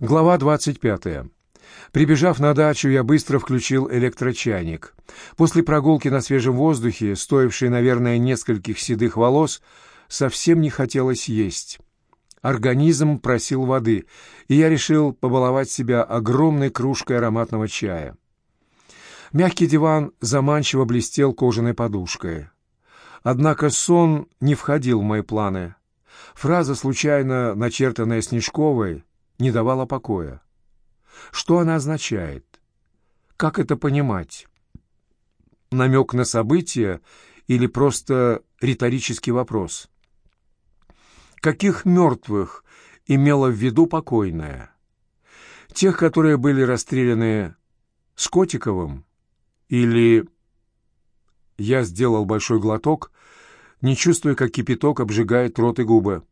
Глава 25. Прибежав на дачу, я быстро включил электрочайник. После прогулки на свежем воздухе, стоившей, наверное, нескольких седых волос, совсем не хотелось есть. Организм просил воды, и я решил побаловать себя огромной кружкой ароматного чая. Мягкий диван заманчиво блестел кожаной подушкой. Однако сон не входил в мои планы. Фраза, случайно начертанная Снежковой, не давала покоя. Что она означает? Как это понимать? Намек на событие или просто риторический вопрос? Каких мертвых имела в виду покойная? Тех, которые были расстреляны с Котиковым? Или... Я сделал большой глоток, не чувствуя, как кипяток обжигает рот и губы.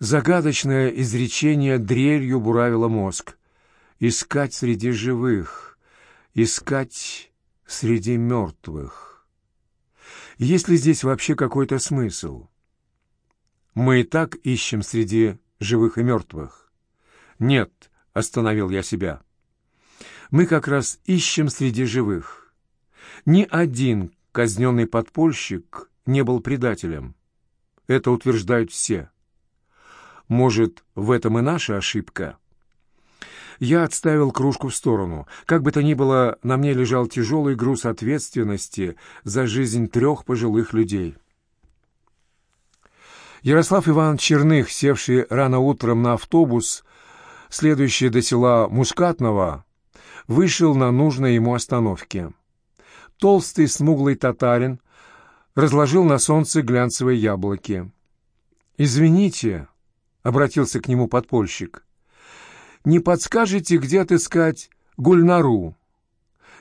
Загадочное изречение дрелью буравило мозг. Искать среди живых, искать среди мертвых. Есть ли здесь вообще какой-то смысл? Мы и так ищем среди живых и мертвых. Нет, остановил я себя. Мы как раз ищем среди живых. Ни один казненный подпольщик не был предателем. Это утверждают все. Может, в этом и наша ошибка? Я отставил кружку в сторону. Как бы то ни было, на мне лежал тяжелый груз ответственности за жизнь трех пожилых людей. Ярослав Иванович Черных, севший рано утром на автобус, следующий до села Мускатного, вышел на нужной ему остановке. Толстый смуглый татарин разложил на солнце глянцевые яблоки. «Извините», — обратился к нему подпольщик, — «не подскажете, где отыскать Гульнару?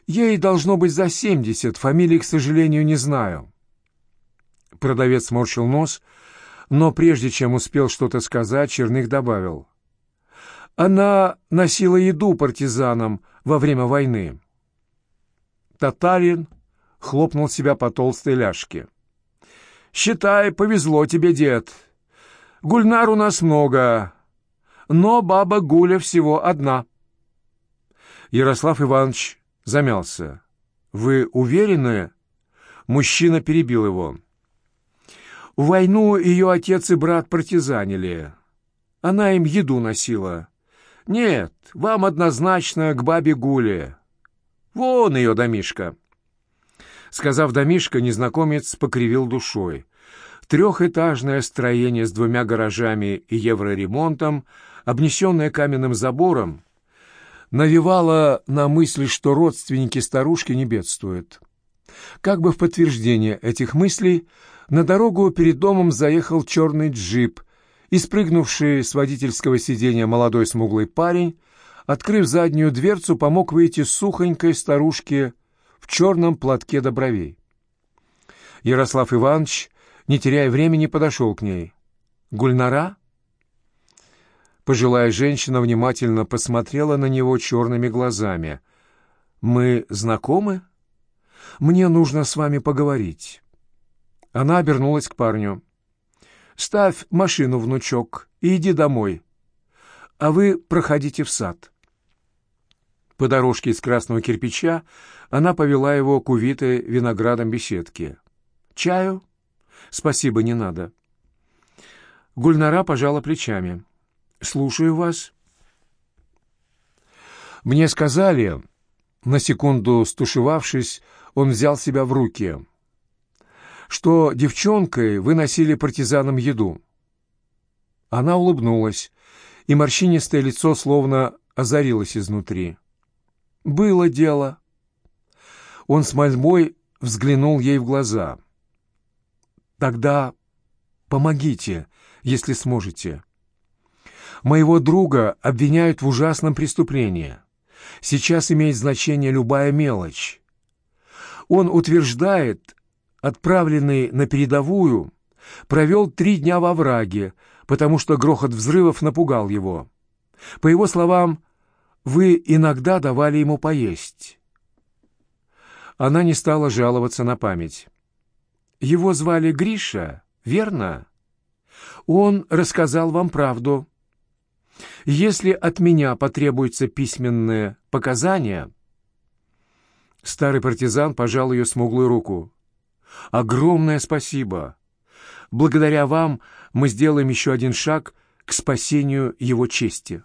Ей должно быть за семьдесят, фамилии, к сожалению, не знаю». Продавец морщил нос, но прежде чем успел что-то сказать, Черных добавил. «Она носила еду партизанам во время войны». Татарин хлопнул себя по толстой ляжке. «Считай, повезло тебе, дед. Гульнар у нас много, но баба Гуля всего одна». Ярослав Иванович замялся. «Вы уверены?» Мужчина перебил его. «В войну ее отец и брат партизанили. Она им еду носила. Нет, вам однозначно к бабе Гуле. Вон ее домишка». Сказав «домишко», незнакомец покривил душой. Трехэтажное строение с двумя гаражами и евроремонтом, обнесенное каменным забором, навевало на мысль, что родственники старушки не бедствуют. Как бы в подтверждение этих мыслей, на дорогу перед домом заехал черный джип, и спрыгнувший с водительского сиденья молодой смуглый парень, открыв заднюю дверцу, помог выйти сухонькой старушке в черном платке до. Ярослав Иванович, не теряя времени, подошел к ней. «Гульнара?» Пожилая женщина внимательно посмотрела на него черными глазами. «Мы знакомы? Мне нужно с вами поговорить». Она обернулась к парню. «Ставь машину, внучок, и иди домой. А вы проходите в сад». По дорожке из красного кирпича она повела его к увитой виноградом беседке. «Чаю?» «Спасибо, не надо». Гульнара пожала плечами. «Слушаю вас». «Мне сказали...» На секунду стушевавшись, он взял себя в руки. «Что девчонкой вы носили партизанам еду?» Она улыбнулась, и морщинистое лицо словно озарилось изнутри. «Было дело». Он с мольбой взглянул ей в глаза. «Тогда помогите, если сможете. Моего друга обвиняют в ужасном преступлении. Сейчас имеет значение любая мелочь. Он утверждает, отправленный на передовую, провел три дня во враге, потому что грохот взрывов напугал его. По его словам, вы иногда давали ему поесть. Она не стала жаловаться на память. Его звали Гриша, верно? Он рассказал вам правду. Если от меня потребуется письменное показание...» Старый партизан пожал ее смуглую руку. «Огромное спасибо! Благодаря вам мы сделаем еще один шаг к спасению его чести».